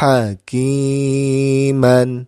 حكيما.